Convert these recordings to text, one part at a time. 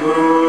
Guru.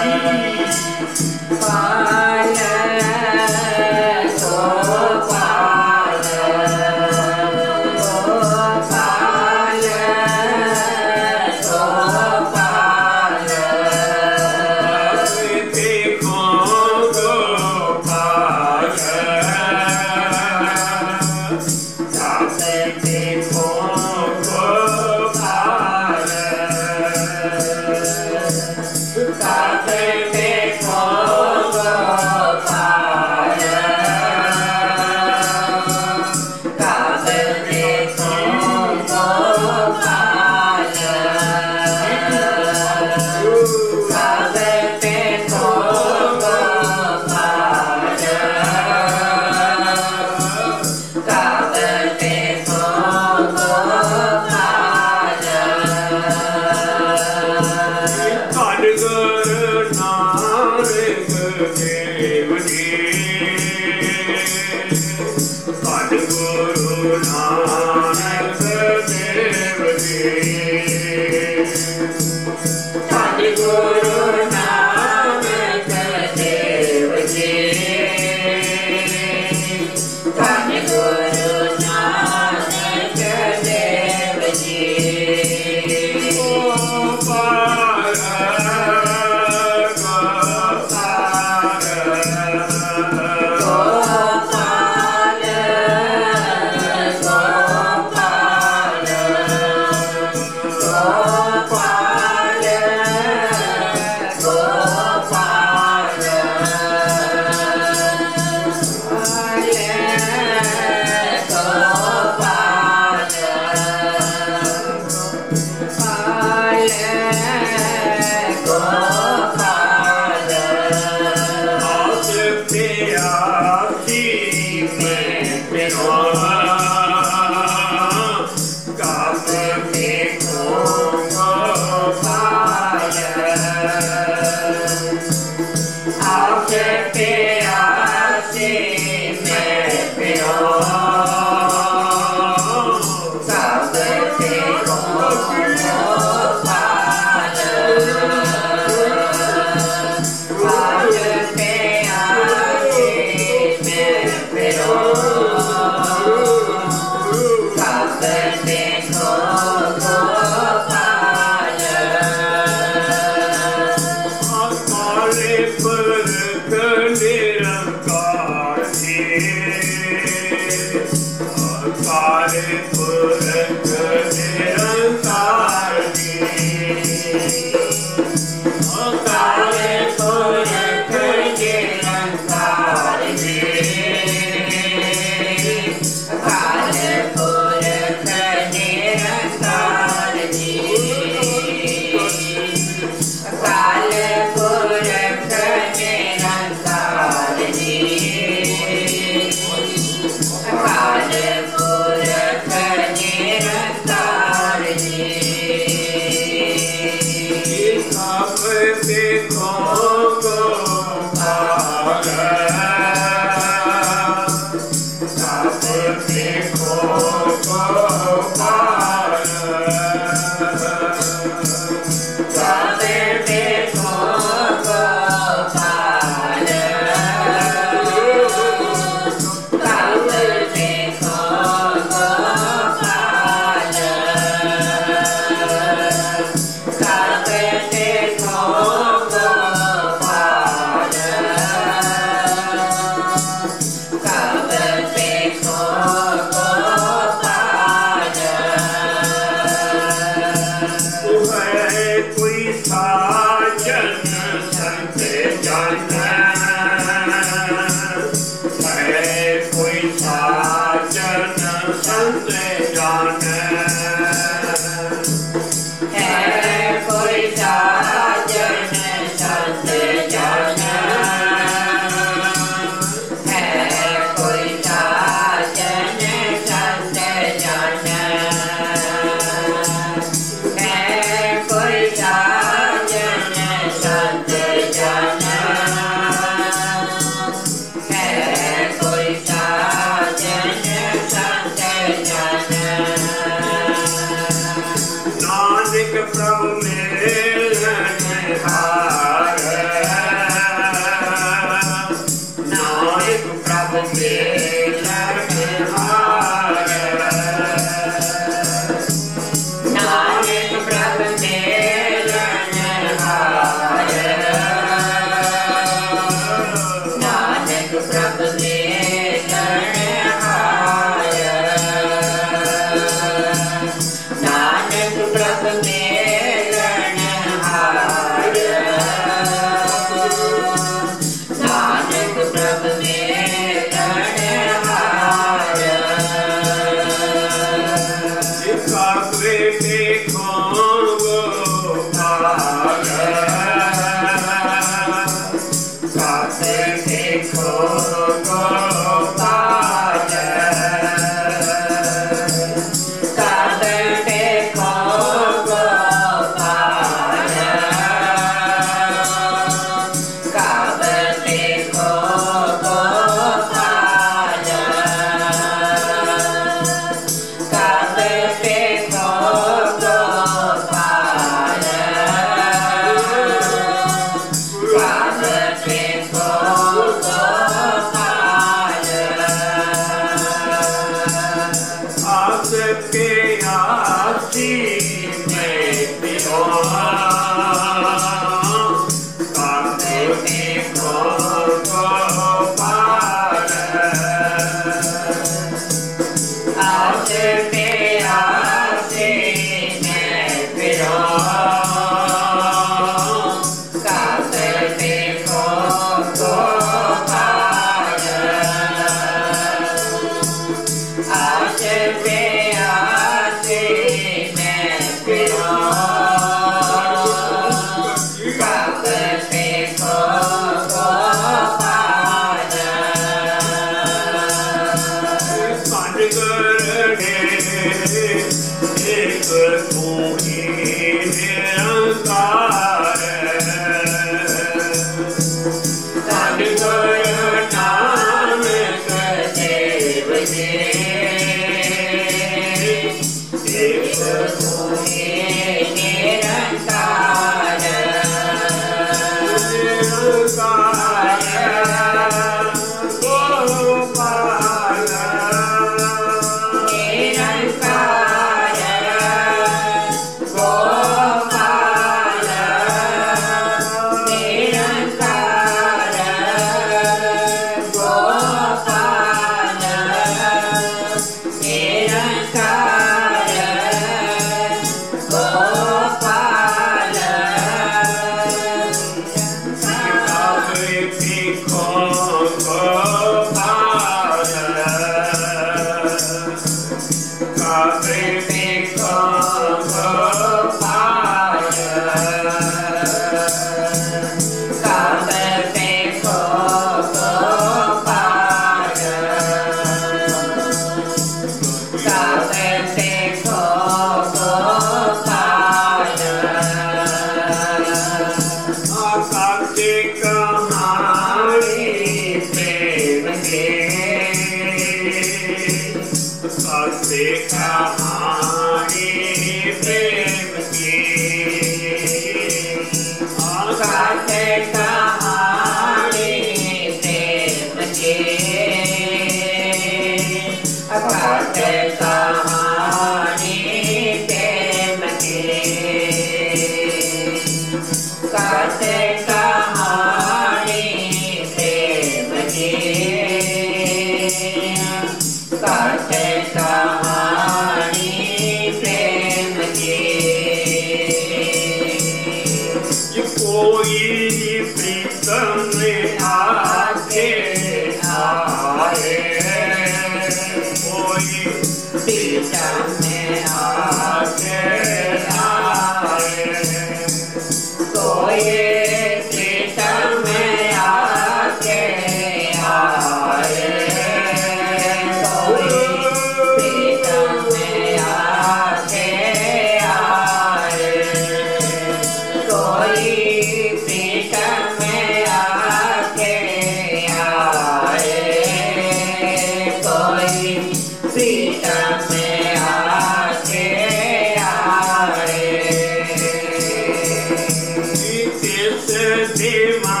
my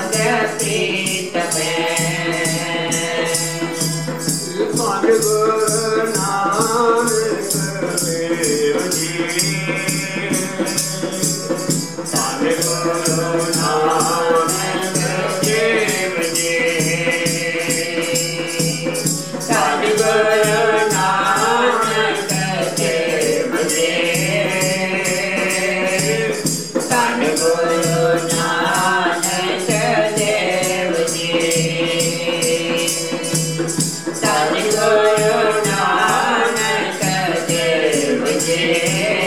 Shanti Yeah.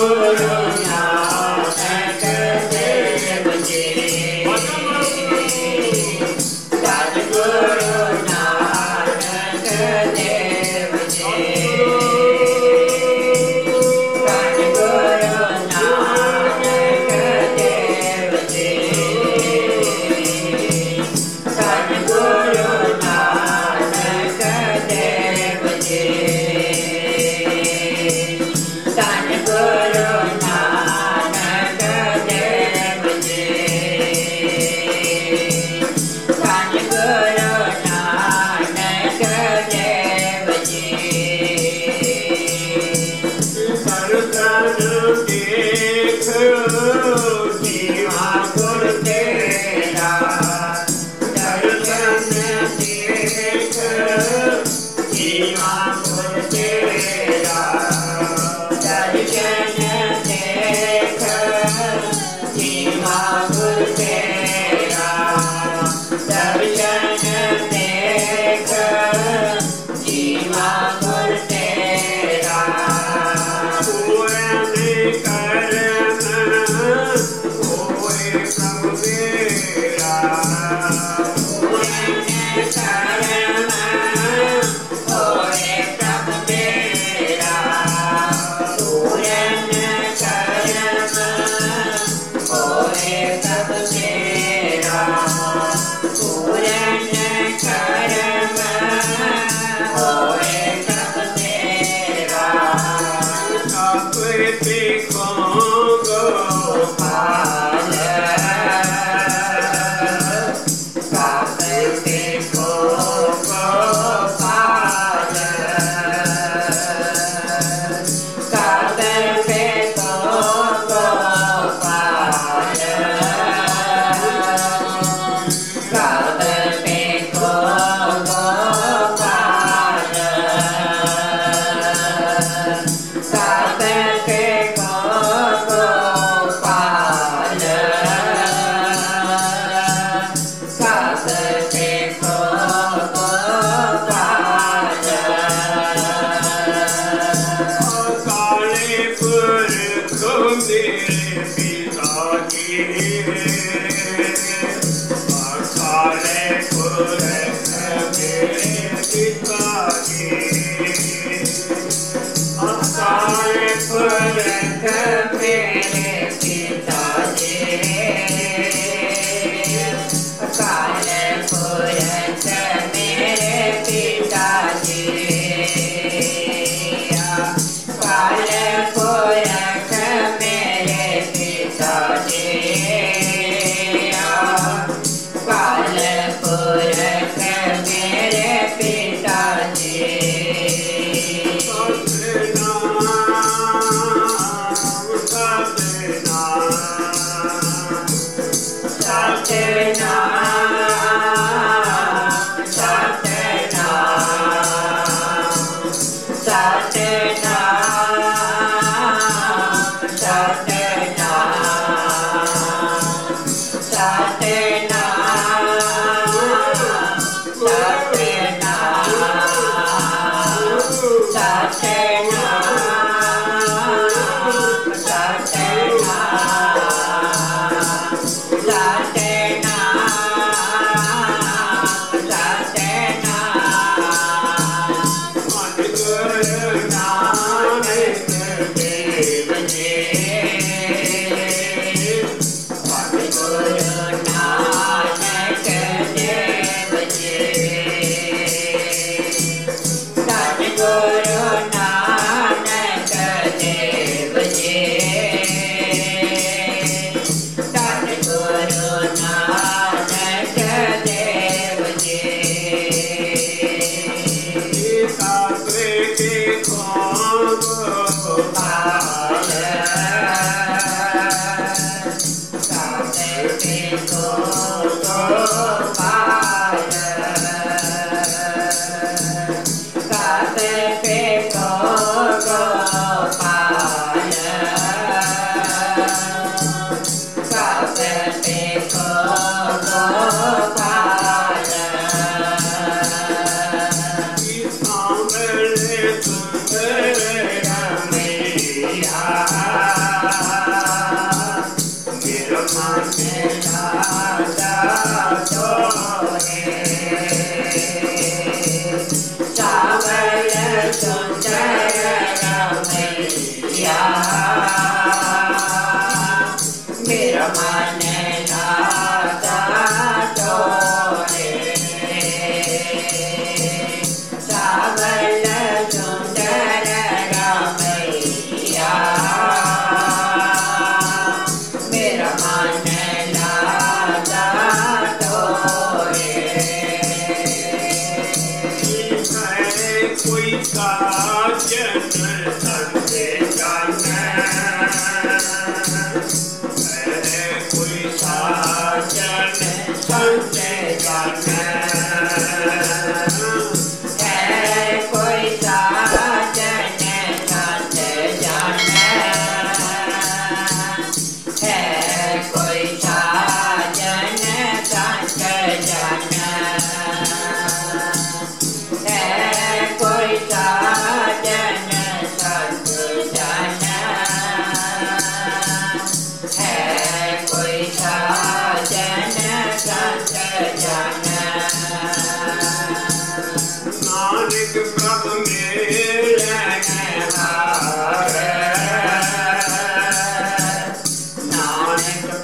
Guru Jai Ram. Thank you.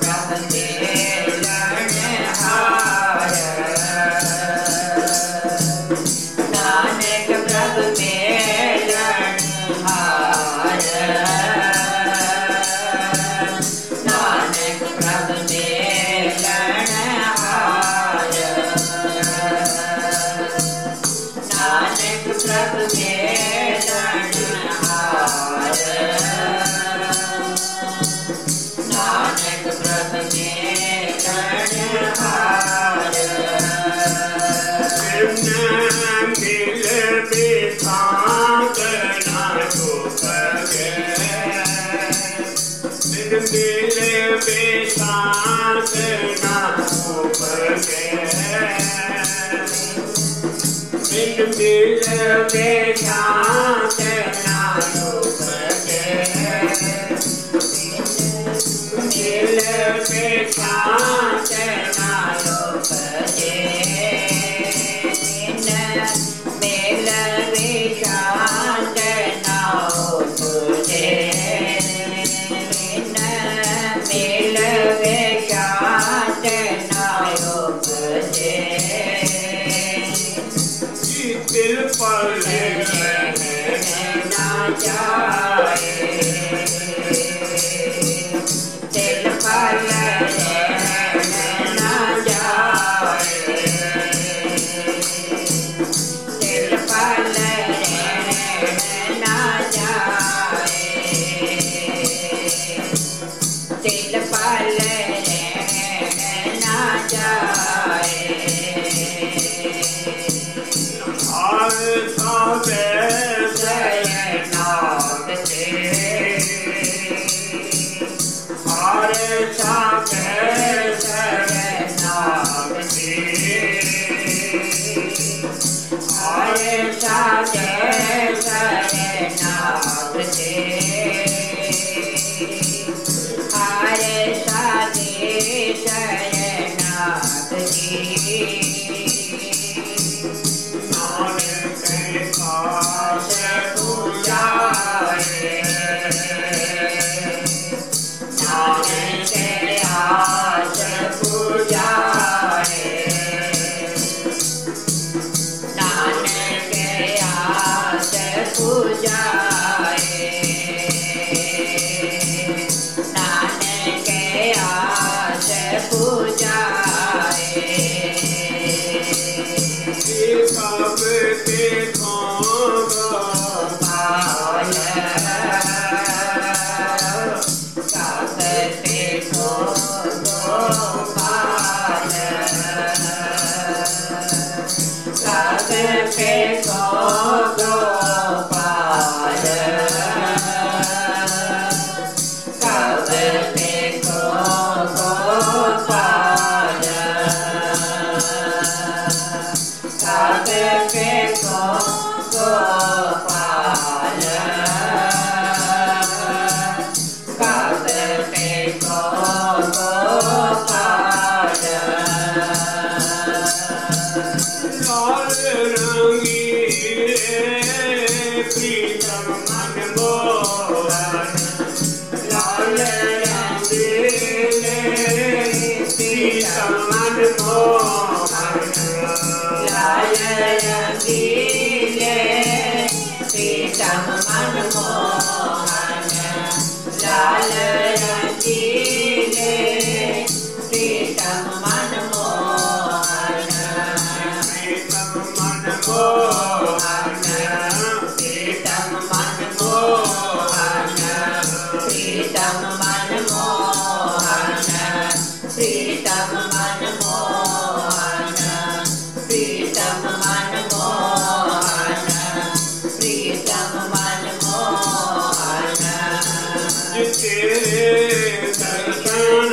Krishna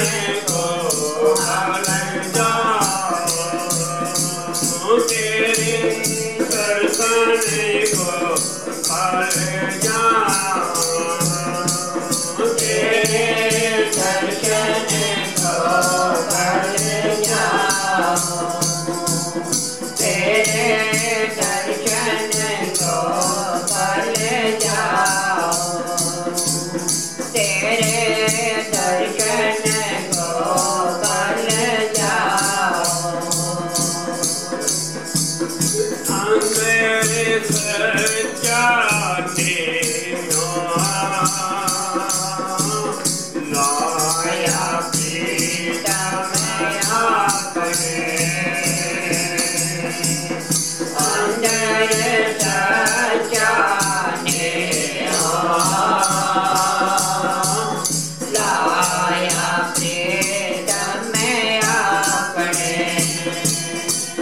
Abraham.